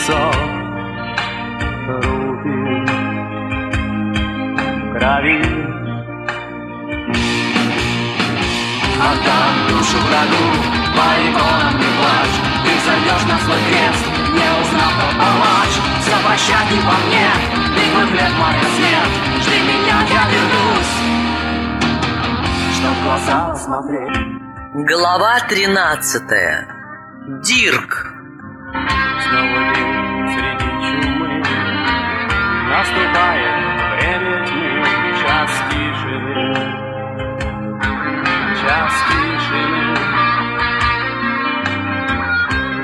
висок руки крови. Отдам душу врагу, по иконам не плачь. Ты зайдешь на свой крест, не узнав, кто палач. Все прощать не по мне, битвых лет моя смерть Жди меня, я вернусь. Чтоб в глаза смотреть? Глава 13. Дирк. Снова чумы Наступает время Час тишины. Час тишины.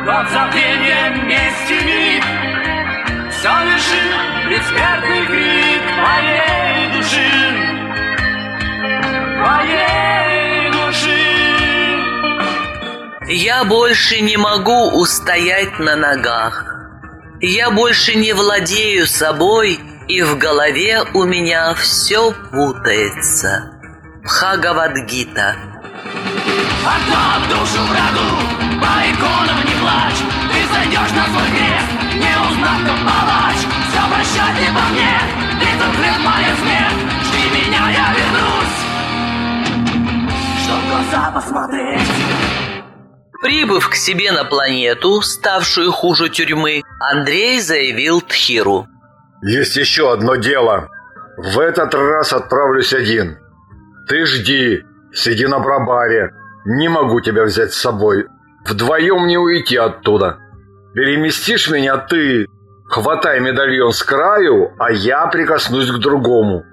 Год забвения вместе миг Совершил предсмертный крик Моей души. Я больше не могу устоять на ногах. Я больше не владею собой, и в голове у меня все путается. Бхагавадгита. Отдав душу врагу, по иконам не плачь. Ты зайдешь на свой крест, не узнав, кто палач. Все прощать не по мне, ты тут моя смерть. Жди меня, я вернусь. Чтоб глаза посмотреть Прибыв к себе на планету, ставшую хуже тюрьмы, Андрей заявил Тхиру. Есть еще одно дело. В этот раз отправлюсь один. Ты жди, сиди на пробаре. Не могу тебя взять с собой. Вдвоем не уйти оттуда. Переместишь меня ты, хватай медальон с краю, а я прикоснусь к другому.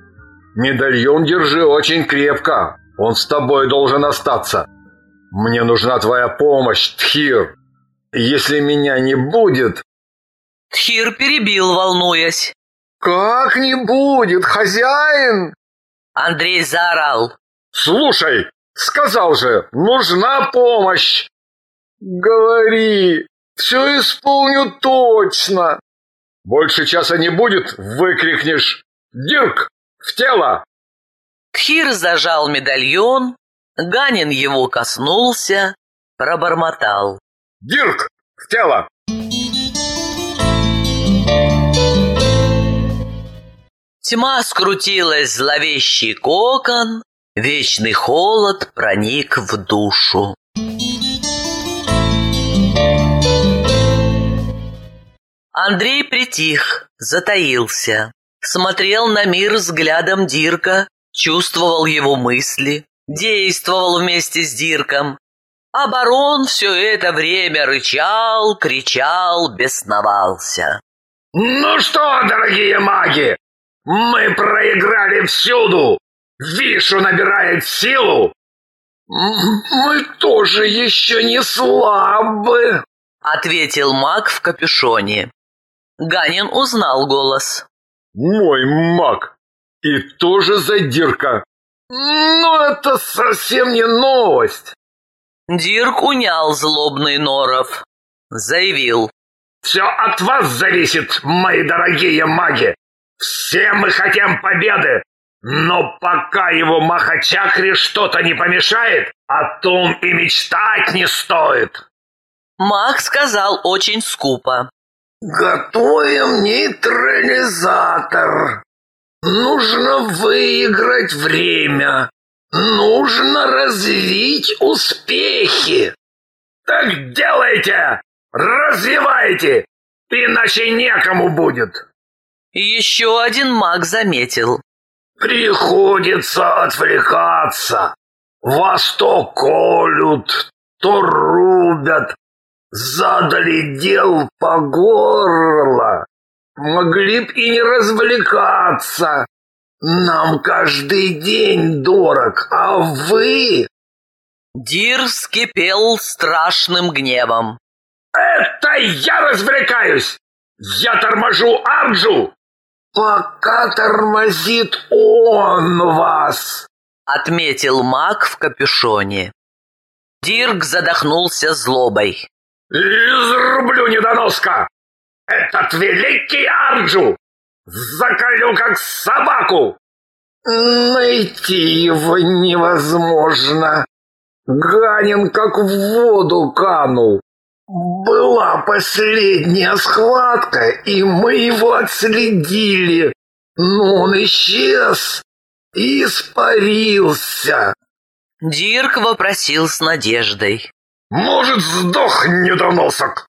Медальон держи очень крепко. Он с тобой должен остаться. Мне нужна твоя помощь, Тхир. Если меня не будет, Тхир перебил, волнуясь. «Как не будет, хозяин?» Андрей заорал. «Слушай, сказал же, нужна помощь!» «Говори, все исполню точно!» «Больше часа не будет, выкрикнешь! Дирк, в тело!» Тхир зажал медальон, Ганин его коснулся, пробормотал. «Дирк, в тело!» Тьма скрутилась зловещий кокон, вечный холод проник в душу. Андрей притих, затаился, смотрел на мир взглядом Дирка, чувствовал его мысли, действовал вместе с Дирком. А барон все это время рычал, кричал, бесновался. «Ну что, дорогие маги, мы проиграли всюду! Вишу набирает силу!» «Мы тоже еще не слабы!» Ответил маг в капюшоне. Ганин узнал голос. «Мой маг! И тоже задирка! Ну, это совсем не новость!» Дирк унял злобный норов. Заявил. «Все от вас зависит, мои дорогие маги! Все мы хотим победы! Но пока его Махачакре что-то не помешает, о том и мечтать не стоит!» Маг сказал очень скупо. «Готовим нейтрализатор. Нужно выиграть время. Нужно развить успехи. Так делайте! Развивайте! Иначе некому будет!» Еще один маг заметил. «Приходится отвлекаться. Вас то колют, то рубят. Задали дел по горло. Могли б и не развлекаться. Нам каждый день дорог, а вы...» Дир вскипел страшным гневом. «Это я развлекаюсь! Я торможу Арджу!» «Пока тормозит он вас!» Отметил маг в капюшоне. Дирк задохнулся злобой. «Изрублю недоноска! Этот великий Арджу! Заколю как собаку!» «Найти его невозможно. Ганин как в воду канул. Была последняя схватка, и мы его отследили. Но он исчез и испарился. Дирк вопросил с надеждой. Может, сдох недоносок?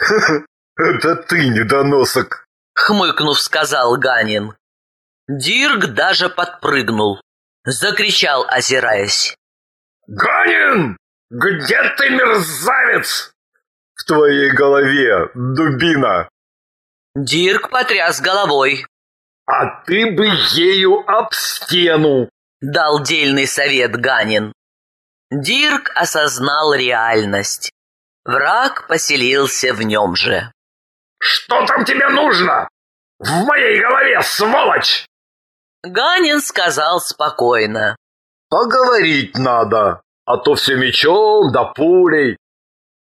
Это ты недоносок. Хмыкнув, сказал Ганин. Дирк даже подпрыгнул. Закричал, озираясь. Ганин! Где ты, мерзавец? В твоей голове, дубина. Дирк потряс головой. А ты бы ею об стену. Дал дельный совет Ганин. Дирк осознал реальность. Враг поселился в нем же. Что там тебе нужно? В моей голове, сволочь! Ганин сказал спокойно. Поговорить надо, а то все мечом да пулей.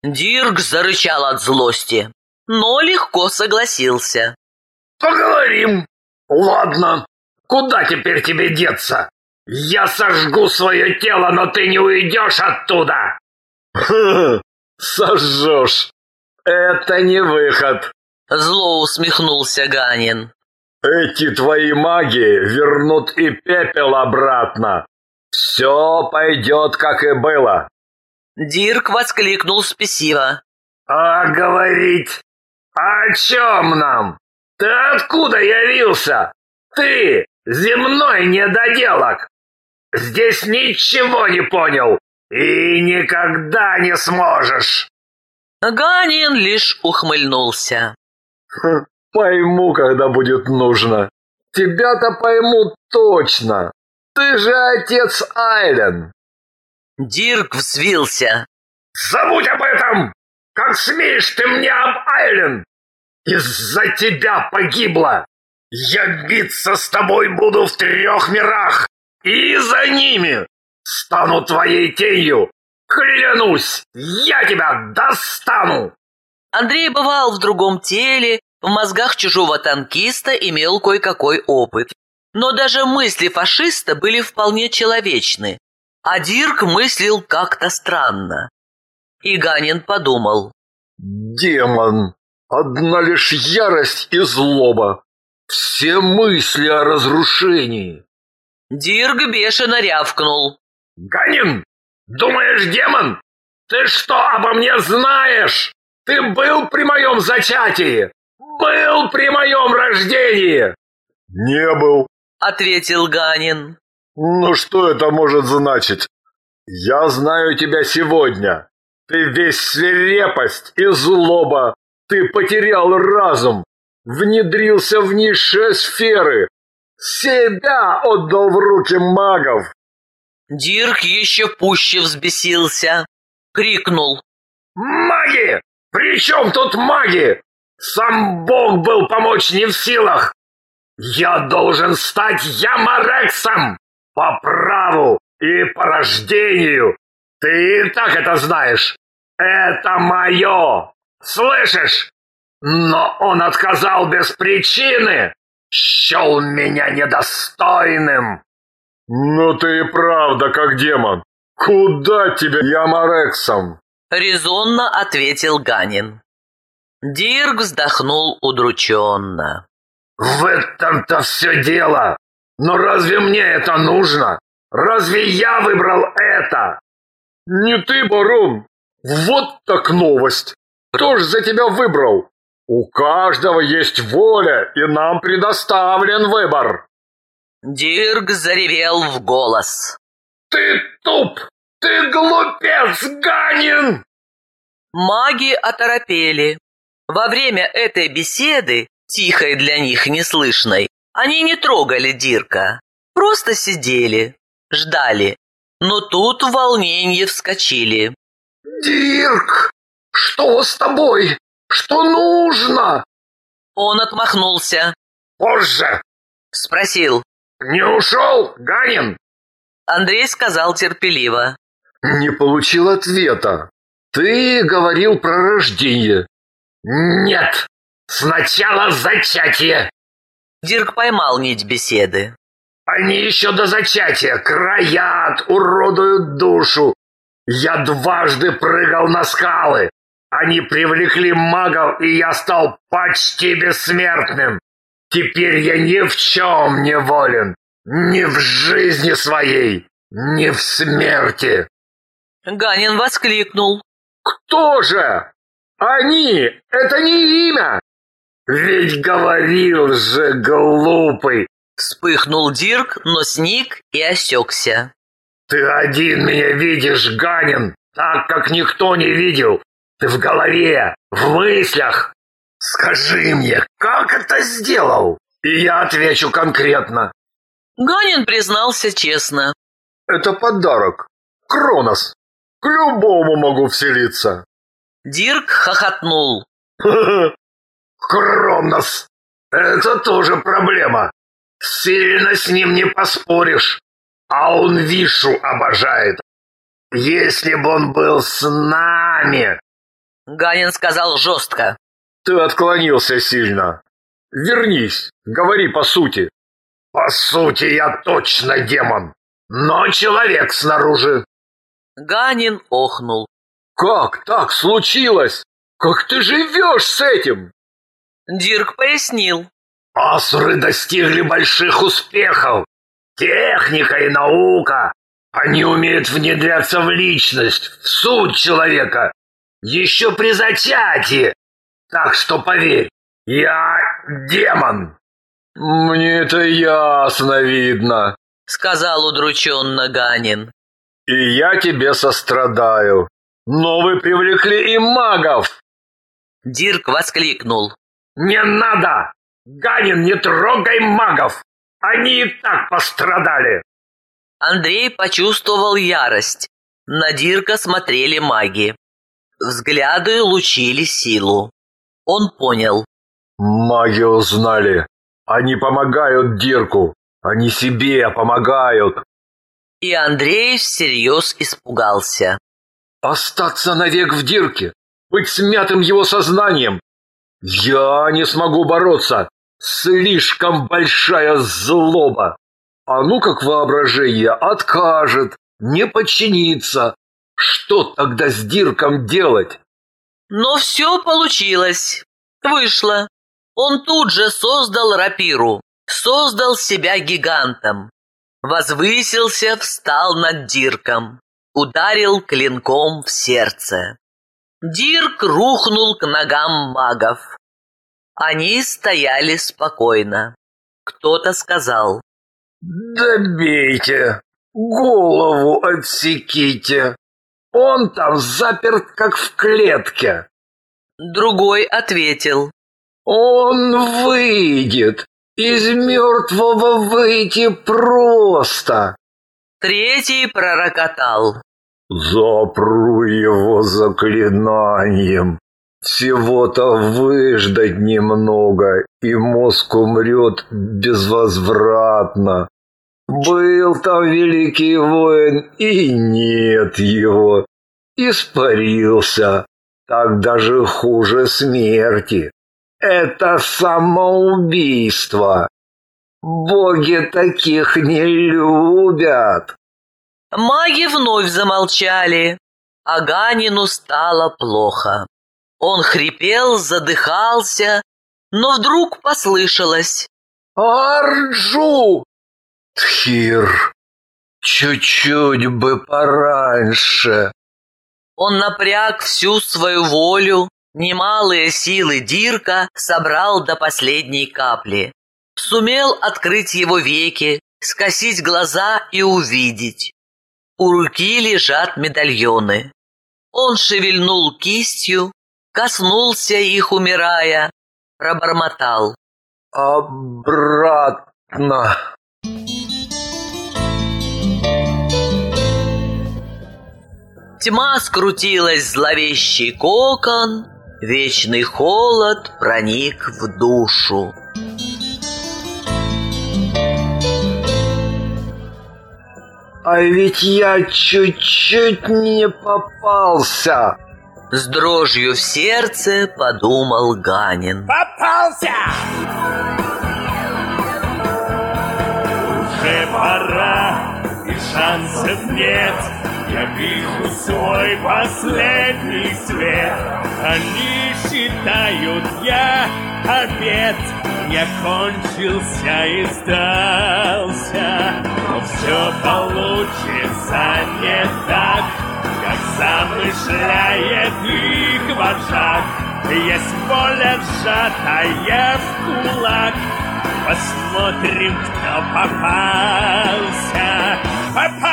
Дирк зарычал от злости, но легко согласился. Поговорим. Ладно, куда теперь тебе деться? Я сожгу свое тело, но ты не уйдешь оттуда. Сожжешь. Это не выход. Зло усмехнулся Ганин. Эти твои маги вернут и пепел обратно. Все пойдет, как и было. Дирк воскликнул спесиво. А говорить? О чем нам? Ты откуда явился? Ты, земной недоделок! Здесь ничего не понял и никогда не сможешь. Ганин лишь ухмыльнулся. Пойму, когда будет нужно. Тебя-то пойму точно. Ты же отец Айлен. Дирк взвился. Забудь об этом! Как смеешь ты мне об Айлен? Из-за тебя погибла. Я биться с тобой буду в трех мирах. И за ними стану твоей тенью. Клянусь, я тебя достану. Андрей бывал в другом теле, в мозгах чужого танкиста имел кое-какой опыт. Но даже мысли фашиста были вполне человечны. А Дирк мыслил как-то странно. И Ганин подумал. «Демон! Одна лишь ярость и злоба! Все мысли о разрушении!» Дирк бешено рявкнул. «Ганин! Думаешь, демон? Ты что обо мне знаешь? Ты был при моем зачатии! Был при моем рождении!» «Не был», — ответил Ганин. «Ну что это может значить? Я знаю тебя сегодня. Ты весь свирепость и злоба. Ты потерял разум, внедрился в низшие сферы, себя отдал в руки магов. Дирк еще пуще взбесился, крикнул. «Маги! При чем тут маги? Сам Бог был помочь не в силах! Я должен стать Ямарексом по праву и по рождению! Ты и так это знаешь! Это мое! Слышишь? Но он отказал без причины! Счел меня недостойным!» «Ну ты и правда как демон! Куда тебе, Ямарексом?» Резонно ответил Ганин. Дирк вздохнул удрученно. «В этом-то все дело! Но разве мне это нужно? Разве я выбрал это?» «Не ты, барон! Вот так новость! Кто ж за тебя выбрал? У каждого есть воля, и нам предоставлен выбор!» Дирк заревел в голос. «Ты туп! Ты глупец, Ганин!» Маги оторопели. Во время этой беседы, тихой для них неслышной, они не трогали Дирка, просто сидели, ждали. Но тут в волнении вскочили. «Дирк, что с тобой? Что нужно?» Он отмахнулся. «Позже!» Спросил. «Не ушел, Ганин?» Андрей сказал терпеливо. «Не получил ответа. Ты говорил про рождение». «Нет, сначала зачатие». Дирк поймал нить беседы. «Они еще до зачатия краят, уродуют душу. Я дважды прыгал на скалы. Они привлекли магов, и я стал почти бессмертным. Теперь я ни в чем не волен. Ни в жизни своей, ни в смерти. Ганин воскликнул. Кто же? Они! Это не имя! Ведь говорил же глупый. Вспыхнул Дирк, но сник и осекся. Ты один меня видишь, Ганин, так как никто не видел. Ты в голове, в мыслях. Скажи мне, как это сделал? И я отвечу конкретно. Ганин признался честно. Это подарок. Кронос. К любому могу вселиться. Дирк хохотнул. Кронос. Это тоже проблема. Сильно с ним не поспоришь. А он Вишу обожает. Если бы он был с нами... Ганин сказал жестко. Ты отклонился сильно. Вернись, говори по сути. По сути, я точно демон, но человек снаружи. Ганин охнул. Как так случилось? Как ты живешь с этим? Дирк пояснил. Асуры достигли больших успехов. Техника и наука. Они умеют внедряться в личность, в суть человека. Еще при зачатии. Так что поверь, я демон. Мне это ясно видно, сказал удрученно Ганин. И я тебе сострадаю. Но вы привлекли и магов. Дирк воскликнул. Не надо! Ганин, не трогай магов! Они и так пострадали. Андрей почувствовал ярость. На Дирка смотрели маги. Взгляды лучили силу. Он понял. Маги узнали. Они помогают Дирку. Они себе помогают. И Андрей всерьез испугался. Остаться навек в Дирке, быть смятым его сознанием. Я не смогу бороться. Слишком большая злоба. А ну как воображение откажет, не подчинится. Что тогда с Дирком делать? Но все получилось. Вышло. Он тут же создал рапиру, создал себя гигантом. Возвысился, встал над Дирком, ударил клинком в сердце. Дирк рухнул к ногам магов. Они стояли спокойно. Кто-то сказал. «Добейте, голову отсеките. Он там заперт, как в клетке». Другой ответил. «Он выйдет. Из мертвого выйти просто». Третий пророкотал. «Запру его заклинанием. Всего-то выждать немного, и мозг умрет безвозвратно. Был там великий воин, и нет его. Испарился. Так даже хуже смерти. Это самоубийство. Боги таких не любят. Маги вновь замолчали, а Ганину стало плохо. Он хрипел, задыхался, но вдруг послышалось. «Арджу!» «Тхир, чуть-чуть бы пораньше!» Он напряг всю свою волю, немалые силы Дирка собрал до последней капли. Сумел открыть его веки, скосить глаза и увидеть. У руки лежат медальоны. Он шевельнул кистью, коснулся их, умирая, пробормотал. «Обратно!» Тьма скрутилась зловещий кокон, вечный холод проник в душу. «А ведь я чуть-чуть не попался!» С дрожью в сердце подумал Ганин. Попался! Уже пора, и шансов нет. Я вижу все мой последний свет. Они считают, я обед Не кончился и сдался. Но все получится не так Как замышляет их вожак. Есть воля сжатая в кулак. Посмотрим, кто попался. Попался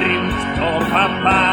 Посмотрим, кто попался